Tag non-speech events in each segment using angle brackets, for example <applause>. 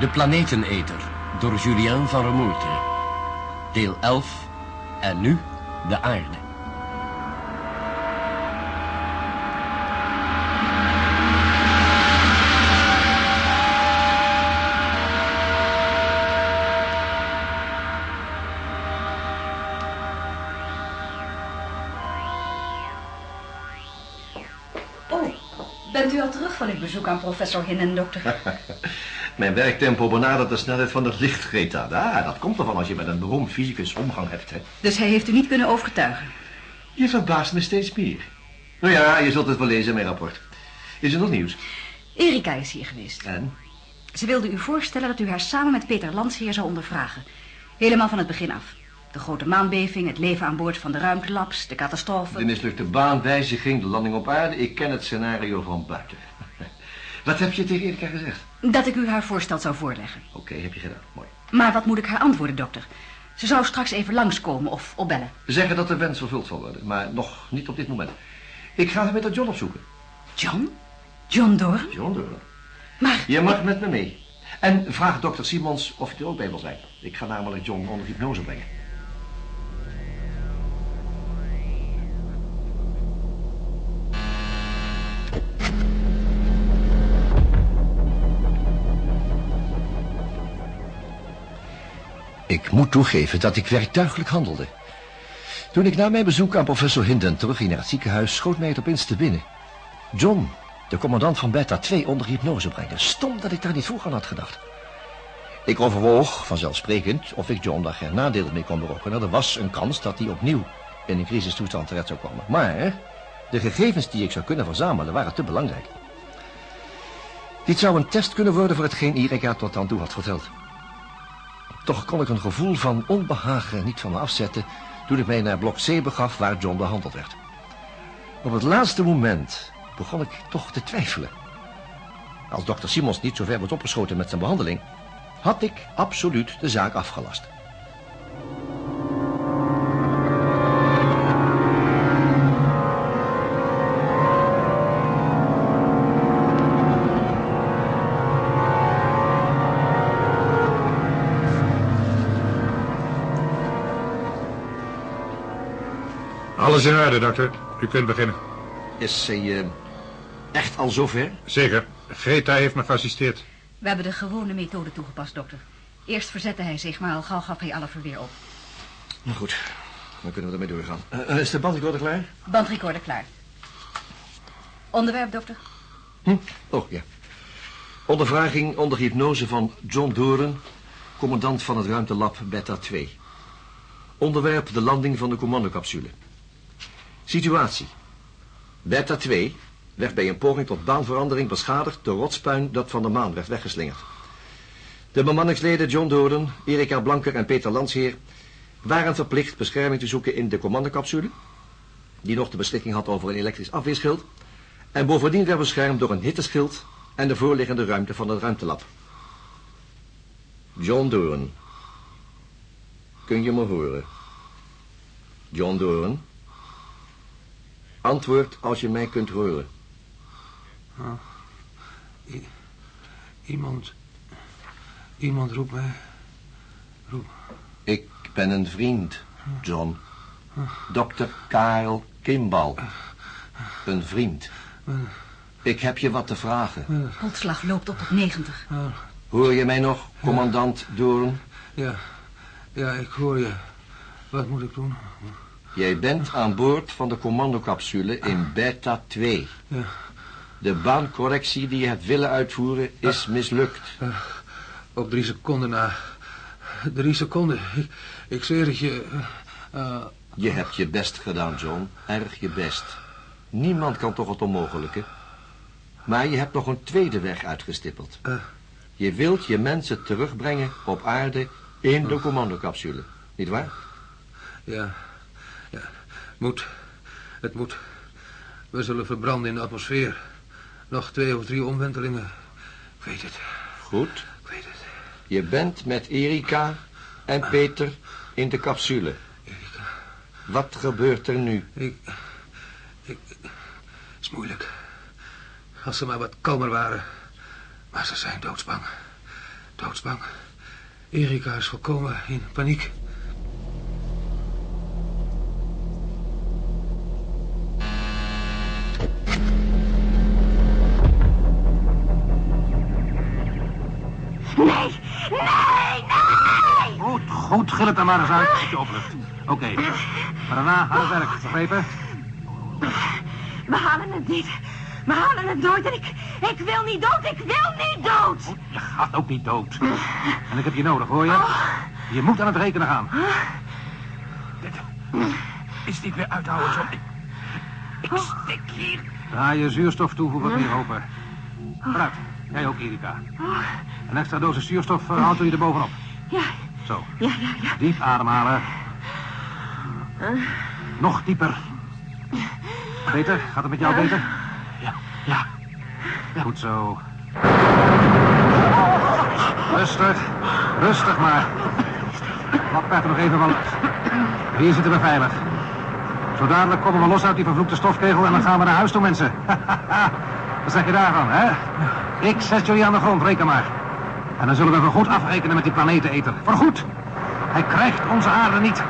De Planeteneter door Julien van Remoelte. Deel 11 en nu de aarde. Oh, bent u al terug van uw bezoek aan professor Hinnen, dokter? <laughs> Mijn werktempo benadert de snelheid van het licht, Greta. Ah, dat komt ervan als je met een beroemd fysicus omgang hebt, hè. Dus hij heeft u niet kunnen overtuigen? Je verbaast me steeds meer. Nou ja, je zult het wel lezen in mijn rapport. Is er nog nieuws? Erika is hier geweest. En? Ze wilde u voorstellen dat u haar samen met Peter Landsheer zou ondervragen. Helemaal van het begin af. De grote maanbeving, het leven aan boord van de ruimtelabs, de catastrofe. De mislukte baanwijziging, de landing op aarde. Ik ken het scenario van buiten. Wat heb je tegen Erika gezegd? Dat ik u haar voorstel zou voorleggen. Oké, heb je gedaan. Mooi. Maar wat moet ik haar antwoorden, dokter? Ze zou straks even langskomen of opbellen. Zeggen dat de wens vervuld zal worden, maar nog niet op dit moment. Ik ga met John opzoeken. John? John Doorn? John Doorn. Maar... Je mag met me mee. En vraag dokter Simons of hij er ook bij wil zijn. Ik ga namelijk John onder hypnose brengen. Ik moet toegeven dat ik werktuigelijk handelde. Toen ik na mijn bezoek aan professor Hinden terugging naar het ziekenhuis... schoot mij het opeens te binnen. John, de commandant van Beta 2, onder hypnose brengen. Stom dat ik daar niet vroeger aan had gedacht. Ik overwoog, vanzelfsprekend, of ik John daar geen nadelen mee kon berokkenen. Er was een kans dat hij opnieuw in een crisistoestand terecht zou komen. Maar de gegevens die ik zou kunnen verzamelen waren te belangrijk. Dit zou een test kunnen worden voor hetgeen Erika tot dan toe had verteld. Toch kon ik een gevoel van onbehagen niet van me afzetten... toen ik mij naar blok C begaf waar John behandeld werd. Op het laatste moment begon ik toch te twijfelen. Als dokter Simons niet zo ver wordt opgeschoten met zijn behandeling... had ik absoluut de zaak afgelast. Alles in orde, dokter. U kunt beginnen. Is zij eh, echt al zover? Zeker. Greta heeft me geassisteerd. We hebben de gewone methode toegepast, dokter. Eerst verzette hij zich, maar al gauw gaf hij alle verweer op. Nou goed, dan kunnen we ermee doorgaan. Eh, is de bandrecorder klaar? Bandrecorder klaar. Onderwerp, dokter? Hm? Oh, ja. Ondervraging onder hypnose van John Doren, commandant van het ruimtelab Beta 2. Onderwerp de landing van de commandocapsule. Situatie. Beta 2 werd bij een poging tot baanverandering beschadigd door rotspuin dat van de maan werd weggeslingerd. De bemanningsleden John Doden, Erika Blanker en Peter Landsheer waren verplicht bescherming te zoeken in de commandocapsule, die nog de beschikking had over een elektrisch afweerschild, en bovendien werd beschermd door een hitteschild en de voorliggende ruimte van het ruimtelab. John Doren. Kun je me horen? John Doren. Antwoord als je mij kunt horen. Ah, I- iemand... Iemand roept mij... Roep... Ik ben een vriend, John. Dr. Karel Kimbal. Een vriend. Ik heb je wat te vragen. Hartslag loopt op tot 90. Ah, Hoor je mij nog, commandant Doorn? ja, ja, ik hoor je. Wat moet ik doen? Jij bent aan boord van de commandocapsule in Beta 2. Ja. De baancorrectie die je hebt willen uitvoeren is mislukt. Op drie seconden na. Drie seconden. Ik, ik zweer het je. eh, eh, Je hebt je best gedaan, John. Erg je best. Niemand kan toch het onmogelijke. Maar je hebt nog een tweede weg uitgestippeld. Eh. Je wilt je mensen terugbrengen op aarde in de commandocapsule. Niet waar? ja. Moet. Het moet. We zullen verbranden in de atmosfeer. Nog twee of drie omwentelingen. Ik weet het. Goed. Ik weet het. Je bent met Erika en Peter in de capsule. Wat gebeurt er nu? Ik... Ik... is moeilijk. Als ze maar wat kalmer waren. Maar ze zijn doodsbang. Doodsbang. Erika is volkomen in paniek. Het er maar eens uit dat je oplucht. Oké, maar daarna aan het werk, begrepen? We halen het niet. We halen het nooit en ik, ik wil niet dood, ik wil niet dood! Je gaat ook niet dood. En ik heb je nodig, hoor je? Je moet aan het rekenen gaan. Dit is niet meer uithouden, John. Ik, ik stik hier. Draai je zuurstof toe voor wat meer open. Vooruit, jij ook, Erika. Een extra dosis zuurstof uh, houdt u je er bovenop. Ja, Zo, ja, ja, ja. diep ademhalen. Nog dieper. Beter? Gaat het met jou beter? Ja, ja. Goed zo. Rustig, rustig maar. Laat Bert er nog even wel uit. Hier zitten we veilig. Zo dadelijk komen we los uit die vervloekte stofkegel en dan gaan we naar huis toe, mensen. <laughs> Wat zeg je daarvan, hè? Ik zet jullie aan de grond, reken maar. En dan zullen we voor goed afrekenen met die planeteneter. Voor goed. Hij krijgt onze aarde niet.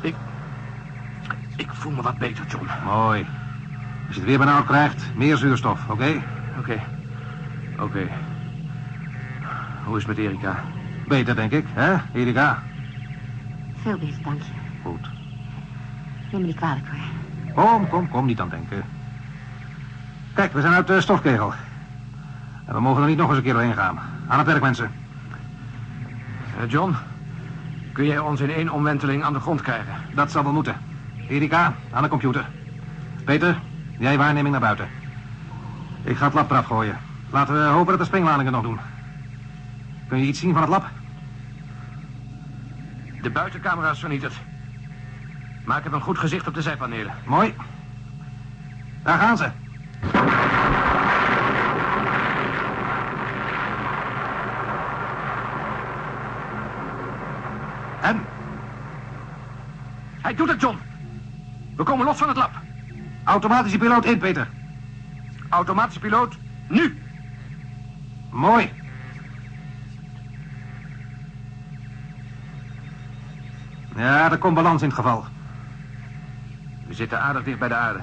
Ik... Ik voel me wat beter, John. Mooi. Als je het weer benauwd krijgt, meer zuurstof, oké? Oké. Oké. Hoe is het met Erika? Beter, denk ik, hè, Erika? Veel beter, dank je. Goed. Neem me niet kwalijk hoor. Kom, kom, kom, niet aan denken. Kijk, we zijn uit de stofkegel. En we mogen er niet nog eens een keer doorheen gaan. Aan het werk, mensen. Eh, John, kun jij ons in één omwenteling aan de grond krijgen? Dat zal wel moeten. Erika, aan de computer. Peter, jij waarneming naar buiten. Ik ga het lab eraf gooien. Laten we hopen dat de springladingen nog doen. Kun je iets zien van het lab? De buitencamera is vernietigd. Maar ik heb een goed gezicht op de zijpanelen. Mooi. Daar gaan ze. Hij doet het, John. We komen los van het lab. Automatische piloot in, Peter. Automatische piloot, nu. Mooi. Ja, er komt balans in het geval. We zitten aardig dicht bij de aarde.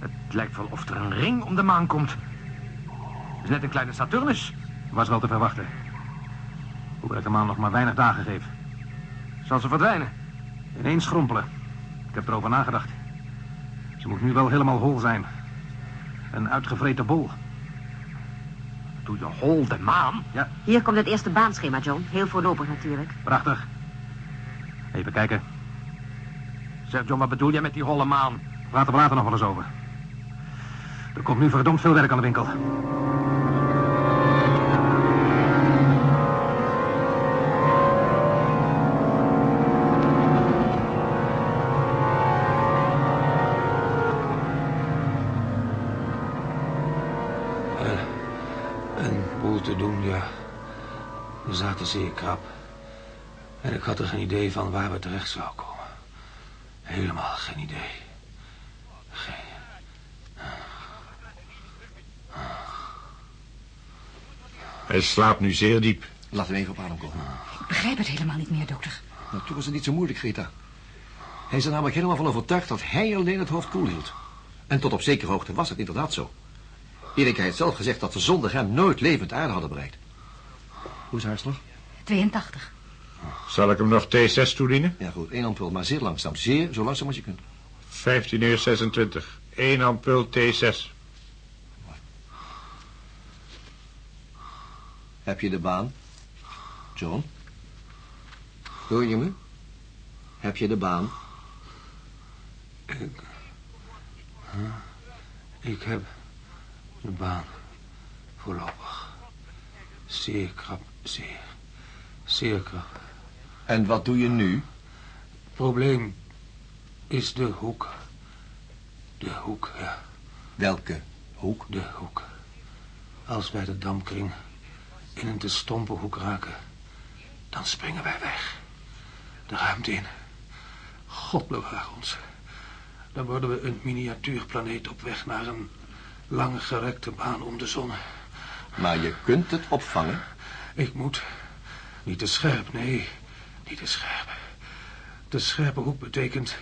Het lijkt wel of er een ring om de maan komt. Het is net een kleine Saturnus. Was wel te verwachten. Hoewel ik de maan nog maar weinig dagen geef. Zal ze verdwijnen? Ineens schrompelen. Ik heb erover nagedacht. Ze moet nu wel helemaal hol zijn. Een uitgevreten bol. Doe je hol de maan? Ja, Hier komt het eerste baanschema, John. Heel voorlopig natuurlijk. prachtig. Even kijken. Zeg, John, wat bedoel jij met die holle maan? Praten we later nog wel eens over. Er komt nu verdomd veel werk aan de winkel. Te doen, ja. We zaten zeer krap. En ik had er geen idee van waar we terecht zouden komen. Helemaal geen idee. Geen. Hij slaapt nu zeer diep. Laten we even op adem komen. Ik begrijp het helemaal niet meer, dokter. Nou, toen was het niet zo moeilijk, Greta. Hij is er namelijk helemaal van overtuigd dat hij alleen het hoofd koel hield. En tot op zekere hoogte was het inderdaad zo. Erika heeft zelf gezegd dat ze zonder hem nooit levend aarde hadden bereikt. Hoe is haar hartslag? 82. Zal ik hem nog T6 toedienen? Ja goed, één ampul, maar zeer langzaam. Zeer, zo langzaam als je kunt. 15 uur 26. 1 ampul T6. Heb je de baan? John? Hoor je me? Heb je de baan? Ik heb de baan. Voorlopig. Zeer krap, zeer. Zeer krap. En wat doe je nu? Probleem is de hoek. De hoek, ja. Welke hoek? De hoek. Als wij de dampkring in een te stompe hoek raken, dan springen wij weg. De ruimte in. God bewaar ons. Dan worden we een miniatuurplaneet op weg naar een langgerekte baan om de zon. Maar je kunt het opvangen. Ik moet. Niet te scherp, nee. Niet te scherp. De scherpe hoek betekent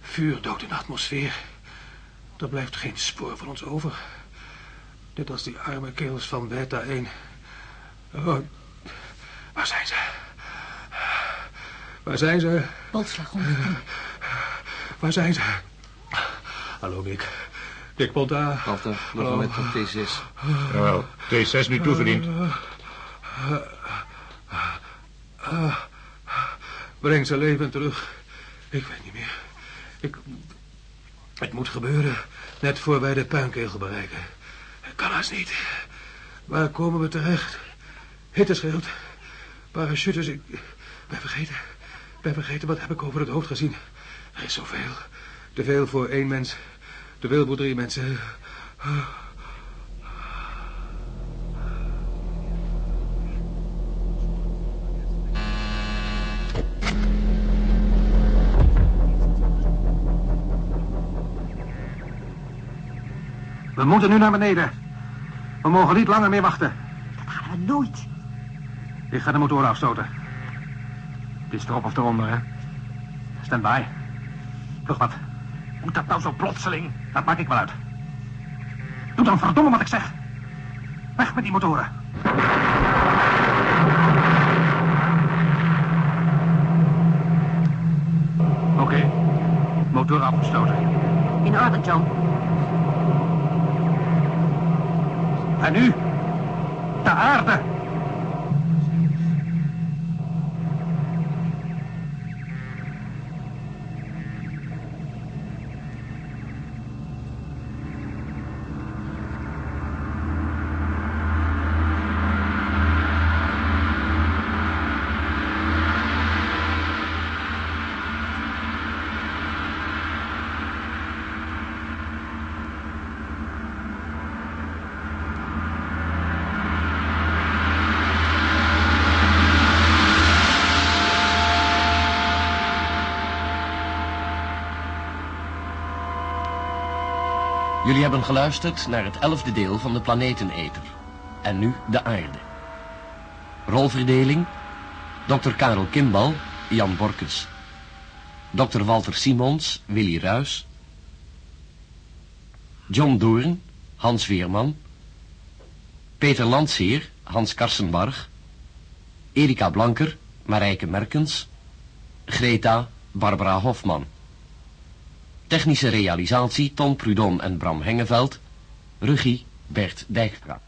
vuurdood in de atmosfeer. Er blijft geen spoor van ons over. Net als die arme kerels van Beta 1. Oh, waar zijn ze? Waar zijn ze? Boltslag onder de knie. Waar zijn ze? Hallo, Nick. Dick Ponta. Walter, moment van T6. Jawel, T6 nu toegediend. Breng ze levend terug. Ik weet niet meer. Ik... Het moet gebeuren. Net voor wij de puinkegel bereiken. Kan haast niet. Waar komen we terecht? Hitteschild. Parachutes. Ik ben vergeten. Ik ben vergeten. Wat heb ik over het hoofd gezien? Er is zoveel. Te veel voor één mens. Voor drie mensen. We moeten nu naar beneden. We mogen niet langer meer wachten. Dat gaan we nooit. Ik ga de motor afstoten. Het is erop of eronder, hè? Stand by. Vlug wat. Moet dat nou zo plotseling? Dat maak ik wel uit. Doe dan verdomme wat ik zeg. Weg met die motoren. Oké. Motor afgestoten. In orde, John. En nu? De aarde. Jullie hebben geluisterd naar het elfde deel van de Planeteneter. En nu de aarde. Rolverdeling. Dr. Karel Kimbal, Jan Borkes. Dr. Walter Simons, Willy Ruis. John Doorn, Hans Weerman. Peter Landsheer, Hans Karsenbarg. Erika Blanker, Marijke Merkens. Greta, Barbara Hofman. Technische realisatie Ton Prudhomme en Bram Hengeveld. Regie Bert Dijkstra.